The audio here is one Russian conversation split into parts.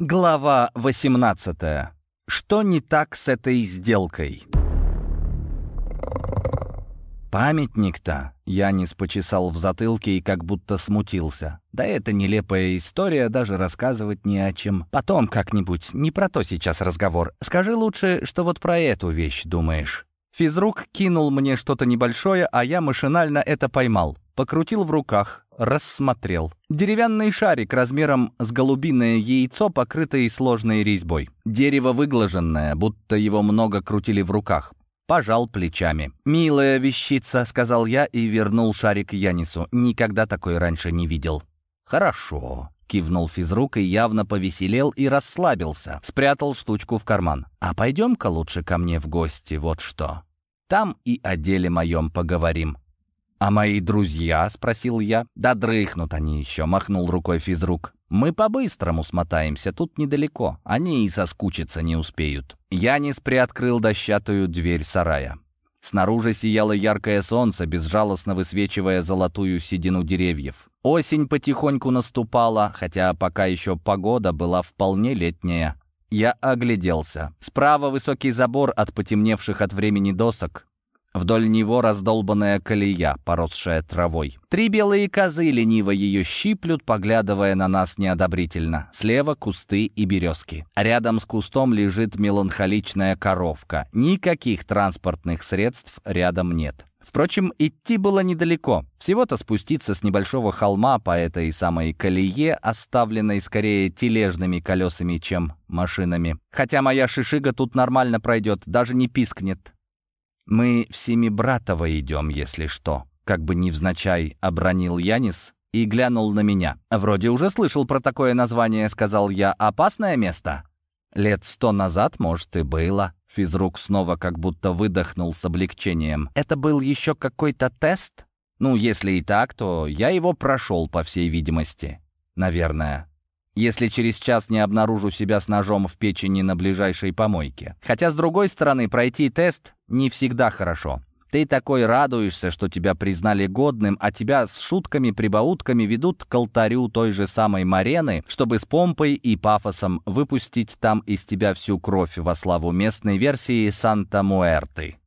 Глава 18. Что не так с этой сделкой? Памятник-то Янис почесал в затылке и как будто смутился. Да это нелепая история, даже рассказывать не о чем. Потом как-нибудь, не про то сейчас разговор. Скажи лучше, что вот про эту вещь думаешь. Физрук кинул мне что-то небольшое, а я машинально это поймал. Покрутил в руках, рассмотрел. Деревянный шарик размером с голубиное яйцо, покрытый сложной резьбой. Дерево выглаженное, будто его много крутили в руках. Пожал плечами. «Милая вещица», — сказал я и вернул шарик Янису. Никогда такой раньше не видел. «Хорошо», — кивнул физрук и явно повеселел и расслабился. Спрятал штучку в карман. «А пойдем-ка лучше ко мне в гости, вот что. Там и о деле моем поговорим». «А мои друзья?» — спросил я. «Да дрыхнут они еще», — махнул рукой физрук. «Мы по-быстрому смотаемся, тут недалеко. Они и соскучиться не успеют». Янис приоткрыл дощатую дверь сарая. Снаружи сияло яркое солнце, безжалостно высвечивая золотую седину деревьев. Осень потихоньку наступала, хотя пока еще погода была вполне летняя. Я огляделся. Справа высокий забор от потемневших от времени досок. Вдоль него раздолбанная колея, поросшая травой. Три белые козы лениво ее щиплют, поглядывая на нас неодобрительно. Слева кусты и березки. Рядом с кустом лежит меланхоличная коровка. Никаких транспортных средств рядом нет. Впрочем, идти было недалеко. Всего-то спуститься с небольшого холма по этой самой колее, оставленной скорее тележными колесами, чем машинами. Хотя моя шишига тут нормально пройдет, даже не пискнет. «Мы в Семибратово идем, если что», — как бы невзначай обронил Янис и глянул на меня. «Вроде уже слышал про такое название», — сказал я. «Опасное место?» «Лет сто назад, может, и было». Физрук снова как будто выдохнул с облегчением. «Это был еще какой-то тест?» «Ну, если и так, то я его прошел, по всей видимости. Наверное» если через час не обнаружу себя с ножом в печени на ближайшей помойке. Хотя, с другой стороны, пройти тест не всегда хорошо. Ты такой радуешься, что тебя признали годным, а тебя с шутками-прибаутками ведут к алтарю той же самой Марены, чтобы с помпой и пафосом выпустить там из тебя всю кровь во славу местной версии Санта-Муэрты.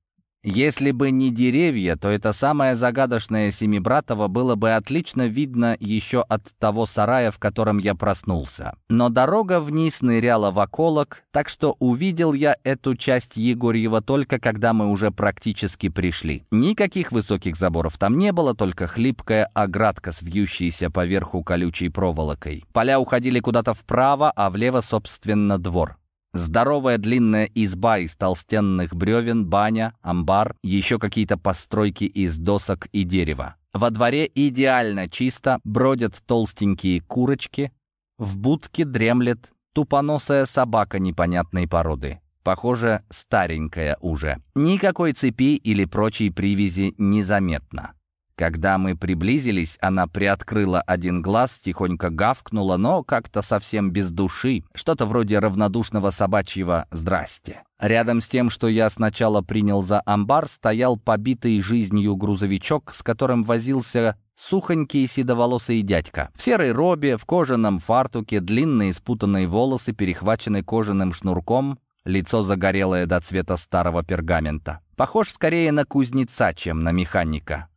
Если бы не деревья, то это самое загадочное Семибратово было бы отлично видно еще от того сарая, в котором я проснулся. Но дорога вниз ныряла в околок, так что увидел я эту часть Егорьева только когда мы уже практически пришли. Никаких высоких заборов там не было, только хлипкая оградка с вьющейся поверху колючей проволокой. Поля уходили куда-то вправо, а влево, собственно, двор. Здоровая длинная изба из толстенных бревен, баня, амбар, еще какие-то постройки из досок и дерева. Во дворе идеально чисто, бродят толстенькие курочки. В будке дремлет тупоносая собака непонятной породы. Похоже, старенькая уже. Никакой цепи или прочей привязи незаметно. Когда мы приблизились, она приоткрыла один глаз, тихонько гавкнула, но как-то совсем без души, что-то вроде равнодушного собачьего «здрасте». Рядом с тем, что я сначала принял за амбар, стоял побитый жизнью грузовичок, с которым возился сухонький седоволосый дядька. В серой робе, в кожаном фартуке, длинные спутанные волосы перехвачены кожаным шнурком, лицо загорелое до цвета старого пергамента. Похож скорее на кузнеца, чем на механика.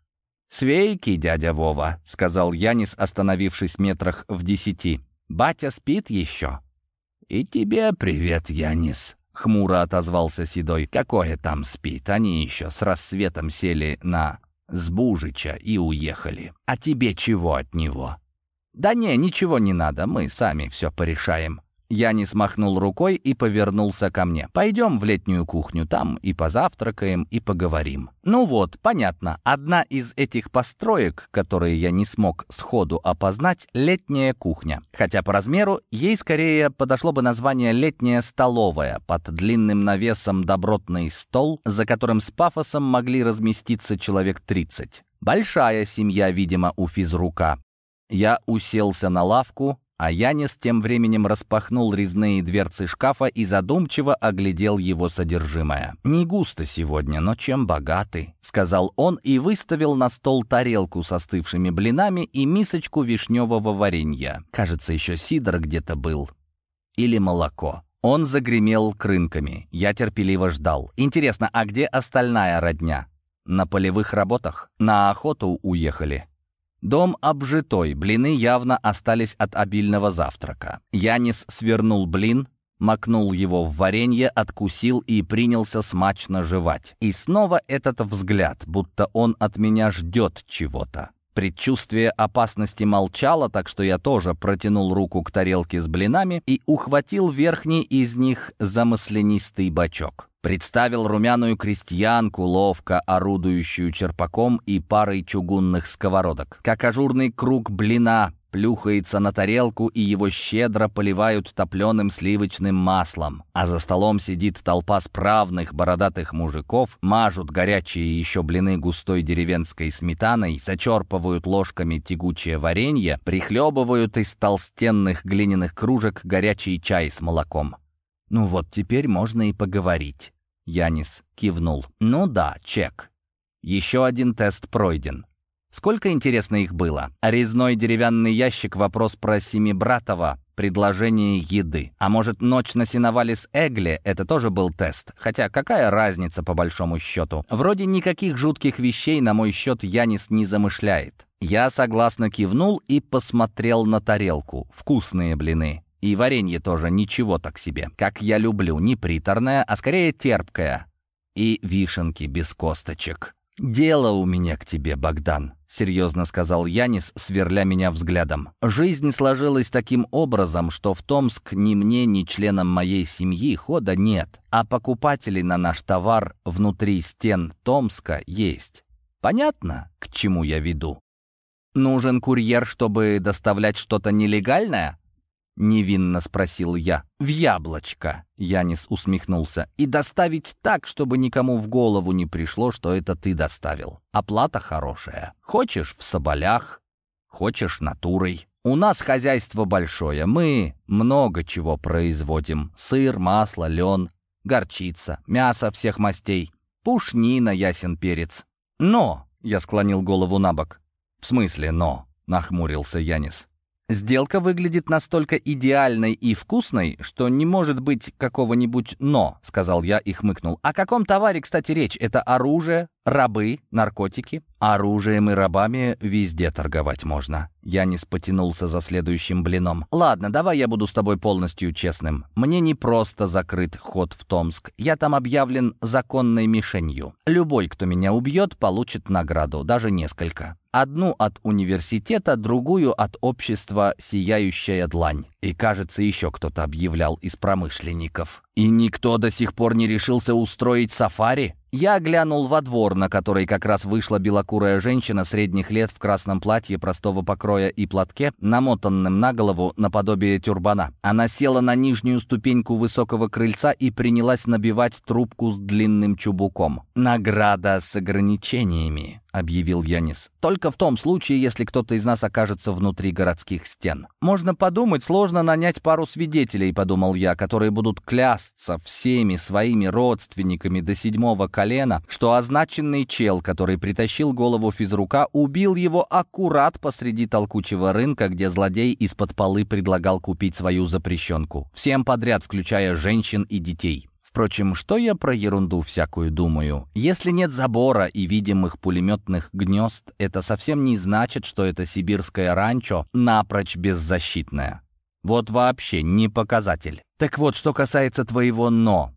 «Свейки, дядя Вова», — сказал Янис, остановившись метрах в десяти. «Батя спит еще?» «И тебе привет, Янис», — хмуро отозвался Седой. «Какое там спит? Они еще с рассветом сели на Сбужича и уехали. А тебе чего от него?» «Да не, ничего не надо, мы сами все порешаем». Я не смахнул рукой и повернулся ко мне. «Пойдем в летнюю кухню, там и позавтракаем, и поговорим». Ну вот, понятно, одна из этих построек, которые я не смог сходу опознать, летняя кухня. Хотя по размеру ей скорее подошло бы название «летняя столовая», под длинным навесом добротный стол, за которым с пафосом могли разместиться человек 30. Большая семья, видимо, у физрука. Я уселся на лавку, а Янис тем временем распахнул резные дверцы шкафа и задумчиво оглядел его содержимое. «Не густо сегодня, но чем богаты?» — сказал он и выставил на стол тарелку с остывшими блинами и мисочку вишневого варенья. Кажется, еще сидр где-то был. или молоко. Он загремел крынками. Я терпеливо ждал. Интересно, а где остальная родня? На полевых работах? На охоту уехали? Дом обжитой, блины явно остались от обильного завтрака. Янис свернул блин, макнул его в варенье, откусил и принялся смачно жевать. И снова этот взгляд, будто он от меня ждет чего-то. Предчувствие опасности молчало, так что я тоже протянул руку к тарелке с блинами и ухватил верхний из них замыслянистый бачок. Представил румяную крестьянку, ловко орудующую черпаком и парой чугунных сковородок. Как ажурный круг блина плюхается на тарелку, и его щедро поливают топленым сливочным маслом. А за столом сидит толпа справных бородатых мужиков, мажут горячие еще блины густой деревенской сметаной, зачерпывают ложками тягучее варенье, прихлебывают из толстенных глиняных кружек горячий чай с молоком. «Ну вот теперь можно и поговорить». Янис кивнул. «Ну да, чек. Еще один тест пройден. Сколько, интересно, их было? Резной деревянный ящик, вопрос про Семибратова, предложение еды. А может, ночь на сеновале с Эгли, это тоже был тест. Хотя какая разница по большому счету? Вроде никаких жутких вещей на мой счет Янис не замышляет. Я согласно кивнул и посмотрел на тарелку. Вкусные блины. И варенье тоже ничего так себе. Как я люблю, не приторное, а скорее терпкое. И вишенки без косточек. «Дело у меня к тебе, Богдан», — серьезно сказал Янис, сверля меня взглядом. «Жизнь сложилась таким образом, что в Томск ни мне, ни членам моей семьи хода нет, а покупателей на наш товар внутри стен Томска есть. Понятно, к чему я веду? Нужен курьер, чтобы доставлять что-то нелегальное? Невинно спросил я. «В яблочко!» — Янис усмехнулся. «И доставить так, чтобы никому в голову не пришло, что это ты доставил. Оплата хорошая. Хочешь — в соболях, хочешь — натурой. У нас хозяйство большое, мы много чего производим. Сыр, масло, лен, горчица, мясо всех мастей, пушнина, ясен перец. Но!» — я склонил голову на бок. «В смысле «но»?» — нахмурился Янис. Сделка выглядит настолько идеальной и вкусной, что не может быть какого-нибудь «но», — сказал я и хмыкнул. О каком товаре, кстати, речь? Это оружие, рабы, наркотики? Оружием и рабами везде торговать можно. Я не спотянулся за следующим блином. Ладно, давай я буду с тобой полностью честным. Мне не просто закрыт ход в Томск. Я там объявлен законной мишенью. Любой, кто меня убьет, получит награду, даже несколько. Одну от университета, другую от общества «Сияющая длань». И, кажется, еще кто-то объявлял из промышленников. И никто до сих пор не решился устроить сафари? Я глянул во двор, на который как раз вышла белокурая женщина средних лет в красном платье простого покроя и платке, намотанным на голову наподобие тюрбана. Она села на нижнюю ступеньку высокого крыльца и принялась набивать трубку с длинным чубуком. «Награда с ограничениями», — объявил Янис. «Только в том случае, если кто-то из нас окажется внутри городских стен. Можно подумать, сложно нанять пару свидетелей», — подумал я, «которые будут клясться всеми своими родственниками до седьмого колена, что означенный чел, который притащил голову физрука, убил его аккурат посреди толкучего рынка, где злодей из-под полы предлагал купить свою запрещенку. Всем подряд, включая женщин и детей. Впрочем, что я про ерунду всякую думаю? Если нет забора и видимых пулеметных гнезд, это совсем не значит, что это сибирское ранчо напрочь беззащитное. Вот вообще не показатель. Так вот, что касается твоего «но»,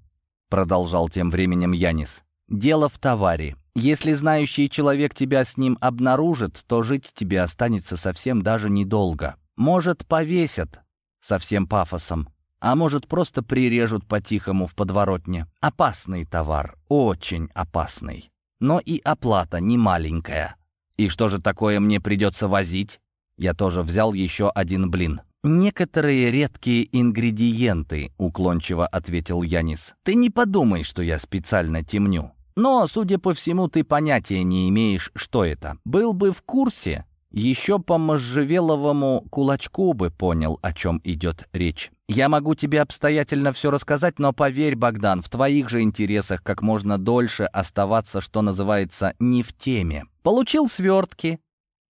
продолжал тем временем Янис. Дело в товаре. Если знающий человек тебя с ним обнаружит, то жить тебе останется совсем даже недолго. Может, повесят со всем пафосом, а может, просто прирежут по-тихому в подворотне. Опасный товар, очень опасный. Но и оплата не маленькая. И что же такое мне придется возить? Я тоже взял еще один блин. «Некоторые редкие ингредиенты», — уклончиво ответил Янис. «Ты не подумай, что я специально темню. Но, судя по всему, ты понятия не имеешь, что это. Был бы в курсе, еще по можжевеловому кулачку бы понял, о чем идет речь. Я могу тебе обстоятельно все рассказать, но поверь, Богдан, в твоих же интересах как можно дольше оставаться, что называется, не в теме. Получил свертки,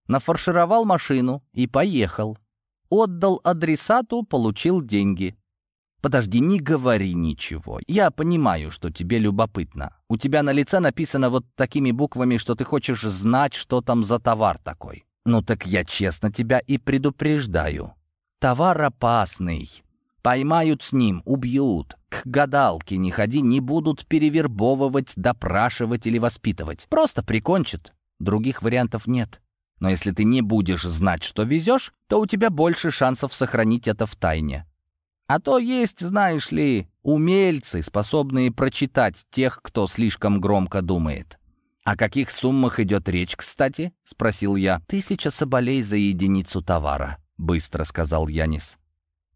нафаршировал машину и поехал. Отдал адресату, получил деньги. Подожди, не говори ничего. Я понимаю, что тебе любопытно. У тебя на лице написано вот такими буквами, что ты хочешь знать, что там за товар такой. Ну так я честно тебя и предупреждаю. Товар опасный. Поймают с ним, убьют. К гадалке не ходи, не будут перевербовывать, допрашивать или воспитывать. Просто прикончат. Других вариантов нет. Но если ты не будешь знать, что везешь, то у тебя больше шансов сохранить это в тайне. А то есть, знаешь ли, умельцы, способные прочитать тех, кто слишком громко думает. «О каких суммах идет речь, кстати?» — спросил я. «Тысяча соболей за единицу товара», — быстро сказал Янис.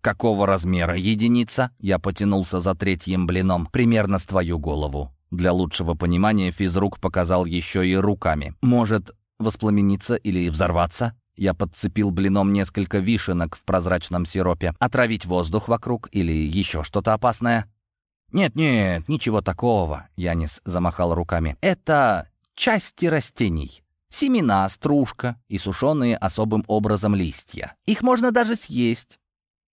«Какого размера единица?» Я потянулся за третьим блином. «Примерно с твою голову». Для лучшего понимания физрук показал еще и руками. «Может, воспламениться или взорваться?» Я подцепил блином несколько вишенок в прозрачном сиропе. «Отравить воздух вокруг или еще что-то опасное?» «Нет-нет, ничего такого», — Янис замахал руками. «Это части растений». Семена, стружка и сушеные особым образом листья. Их можно даже съесть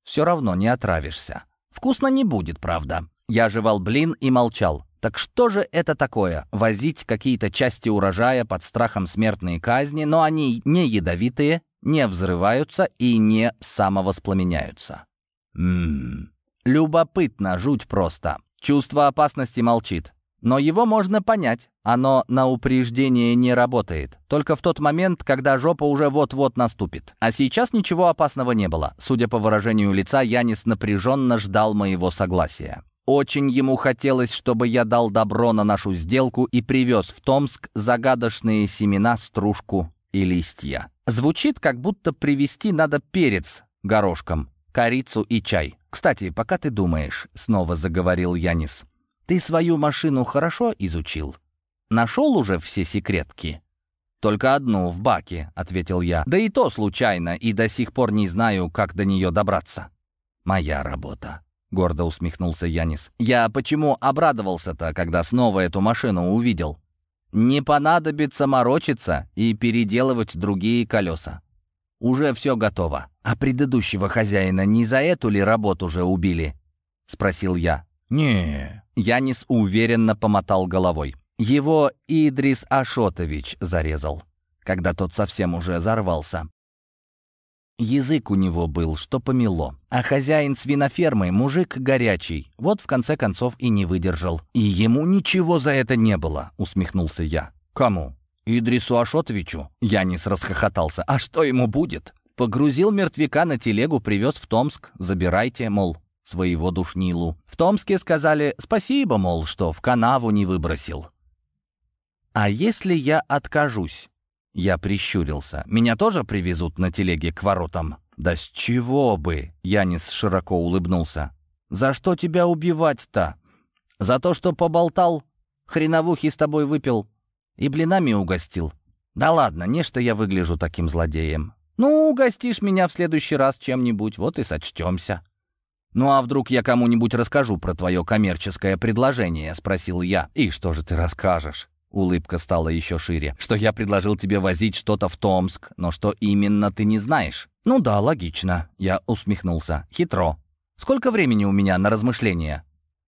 все равно не отравишься. Вкусно не будет, правда. Я жевал блин и молчал. Так что же это такое? Возить какие-то части урожая под страхом смертной казни, но они не ядовитые, не взрываются и не самовоспламеняются. Ммм, любопытно, жуть просто. Чувство опасности молчит. Но его можно понять. Оно на упреждение не работает. Только в тот момент, когда жопа уже вот-вот наступит. А сейчас ничего опасного не было. Судя по выражению лица, Янис напряженно ждал моего согласия. Очень ему хотелось, чтобы я дал добро на нашу сделку и привез в Томск загадочные семена, стружку и листья. Звучит, как будто привезти надо перец горошком, корицу и чай. «Кстати, пока ты думаешь», — снова заговорил Янис, — ты свою машину хорошо изучил? Нашел уже все секретки?» «Только одну, в баке», — ответил я. «Да и то случайно, и до сих пор не знаю, как до нее добраться». «Моя работа», — гордо усмехнулся Янис. «Я почему обрадовался-то, когда снова эту машину увидел? Не понадобится морочиться и переделывать другие колеса. Уже все готово. А предыдущего хозяина не за эту ли работу уже убили?» — спросил я. «Не, Янис уверенно помотал головой. Его Идрис Ашотович зарезал, когда тот совсем уже взорвался. Язык у него был, что помело. А хозяин свинофермы, мужик горячий, вот в конце концов и не выдержал. «И ему ничего за это не было», — усмехнулся я. «Кому?» «Идрису Ашотовичу?» Янис расхохотался. «А что ему будет?» Погрузил мертвяка на телегу, привез в Томск. Забирайте, мол, своего душнилу. В Томске сказали «спасибо, мол, что в канаву не выбросил». «А если я откажусь?» Я прищурился. «Меня тоже привезут на телеге к воротам?» «Да с чего бы?» Янис широко улыбнулся. «За что тебя убивать-то? За то, что поболтал, хреновухи с тобой выпил и блинами угостил? Да ладно, не что я выгляжу таким злодеем. Ну, угостишь меня в следующий раз чем-нибудь, вот и сочтемся». «Ну а вдруг я кому-нибудь расскажу про твое коммерческое предложение?» — спросил я. «И что же ты расскажешь?» Улыбка стала еще шире. «Что я предложил тебе возить что-то в Томск, но что именно ты не знаешь?» «Ну да, логично», — я усмехнулся. «Хитро. Сколько времени у меня на размышления?»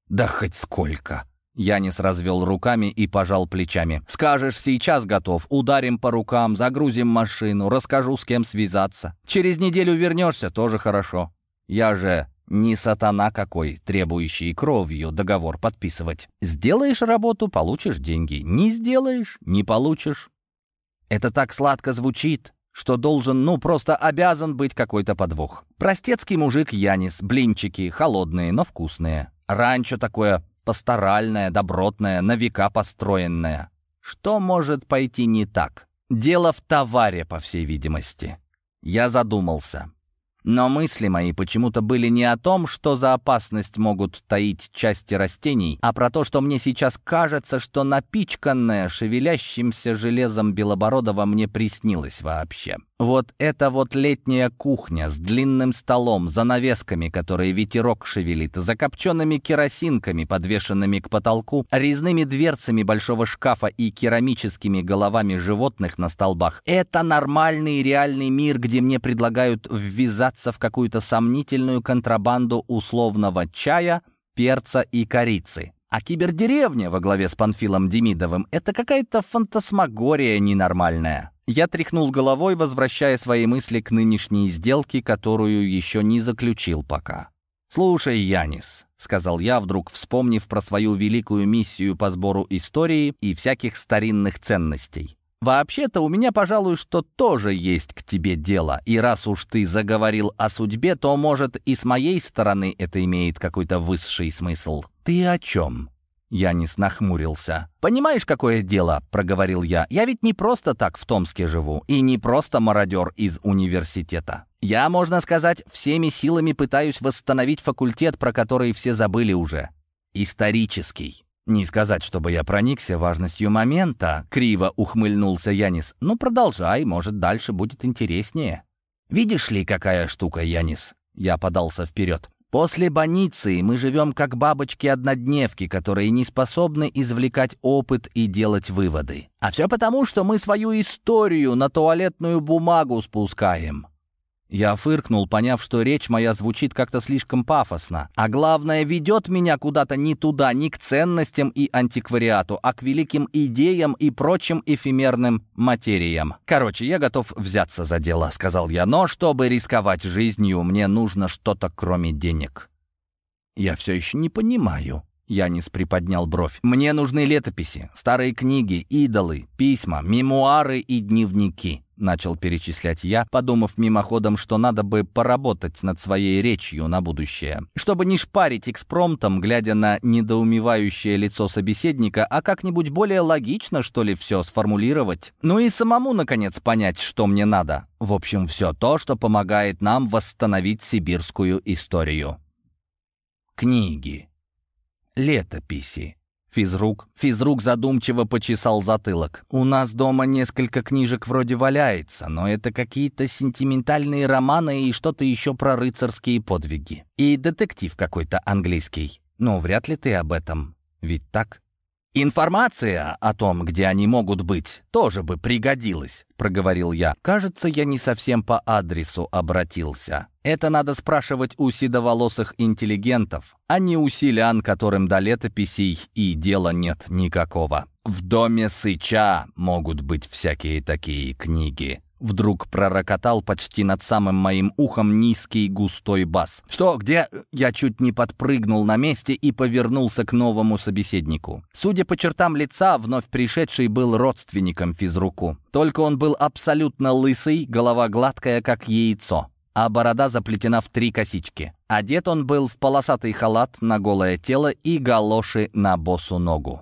«Да хоть сколько!» Янис развел руками и пожал плечами. «Скажешь, сейчас готов. Ударим по рукам, загрузим машину, расскажу, с кем связаться. Через неделю вернешься, тоже хорошо. Я же не сатана какой, требующий кровью договор подписывать. Сделаешь работу — получишь деньги. Не сделаешь — не получишь. Это так сладко звучит, что должен, ну, просто обязан быть какой-то подвох. Простецкий мужик Янис, блинчики, холодные, но вкусные. Ранчо такое пасторальное, добротное, на века построенное. Что может пойти не так? Дело в товаре, по всей видимости. Я задумался. Но мысли мои почему-то были не о том, что за опасность могут таить части растений, а про то, что мне сейчас кажется, что напичканное шевелящимся железом Белобородова мне приснилось вообще. Вот эта вот летняя кухня с длинным столом, занавесками, которые ветерок шевелит, закопченными керосинками, подвешенными к потолку, резными дверцами большого шкафа и керамическими головами животных на столбах. Это нормальный реальный мир, где мне предлагают ввязаться вляпаться в какую-то сомнительную контрабанду условного чая, перца и корицы. А кибердеревня во главе с Панфилом Демидовым — это какая-то фантасмагория ненормальная. Я тряхнул головой, возвращая свои мысли к нынешней сделке, которую еще не заключил пока. «Слушай, Янис», — сказал я, вдруг вспомнив про свою великую миссию по сбору истории и всяких старинных ценностей. «Вообще-то у меня, пожалуй, что тоже есть к тебе дело, и раз уж ты заговорил о судьбе, то, может, и с моей стороны это имеет какой-то высший смысл». «Ты о чем?» Янис нахмурился. «Понимаешь, какое дело?» — проговорил я. «Я ведь не просто так в Томске живу, и не просто мародер из университета. Я, можно сказать, всеми силами пытаюсь восстановить факультет, про который все забыли уже. Исторический». «Не сказать, чтобы я проникся важностью момента», — криво ухмыльнулся Янис. «Ну, продолжай, может, дальше будет интереснее». «Видишь ли, какая штука, Янис?» Я подался вперед. После больницы мы живем как бабочки-однодневки, которые не способны извлекать опыт и делать выводы. А все потому, что мы свою историю на туалетную бумагу спускаем. Я фыркнул, поняв, что речь моя звучит как-то слишком пафосно, а главное, ведет меня куда-то не туда, не к ценностям и антиквариату, а к великим идеям и прочим эфемерным материям. «Короче, я готов взяться за дело», — сказал я, «но чтобы рисковать жизнью, мне нужно что-то кроме денег». «Я все еще не понимаю», Янис приподнял бровь. «Мне нужны летописи, старые книги, идолы, письма, мемуары и дневники. Начал перечислять я, подумав мимоходом, что надо бы поработать над своей речью на будущее. Чтобы не шпарить экспромтом, глядя на недоумевающее лицо собеседника, а как-нибудь более логично, что ли, все сформулировать. Ну и самому, наконец, понять, что мне надо. В общем, все то, что помогает нам восстановить сибирскую историю. Книги. Летописи. Физрук. Физрук задумчиво почесал затылок. «У нас дома несколько книжек вроде валяется, но это какие-то сентиментальные романы и что-то еще про рыцарские подвиги. И детектив какой-то английский. Но вряд ли ты об этом. Ведь так?» «Информация о том, где они могут быть, тоже бы пригодилась», — проговорил я. «Кажется, я не совсем по адресу обратился. Это надо спрашивать у седоволосых интеллигентов, а не у селян, которым до летописей и дела нет никакого. В доме Сыча могут быть всякие такие книги». Вдруг пророкотал почти над самым моим ухом низкий густой бас. «Что, где?» Я чуть не подпрыгнул на месте и повернулся к новому собеседнику. Судя по чертам лица, вновь пришедший был родственником физруку. Только он был абсолютно лысый, голова гладкая, как яйцо, а борода заплетена в три косички. Одет он был в полосатый халат на голое тело и галоши на босу ногу.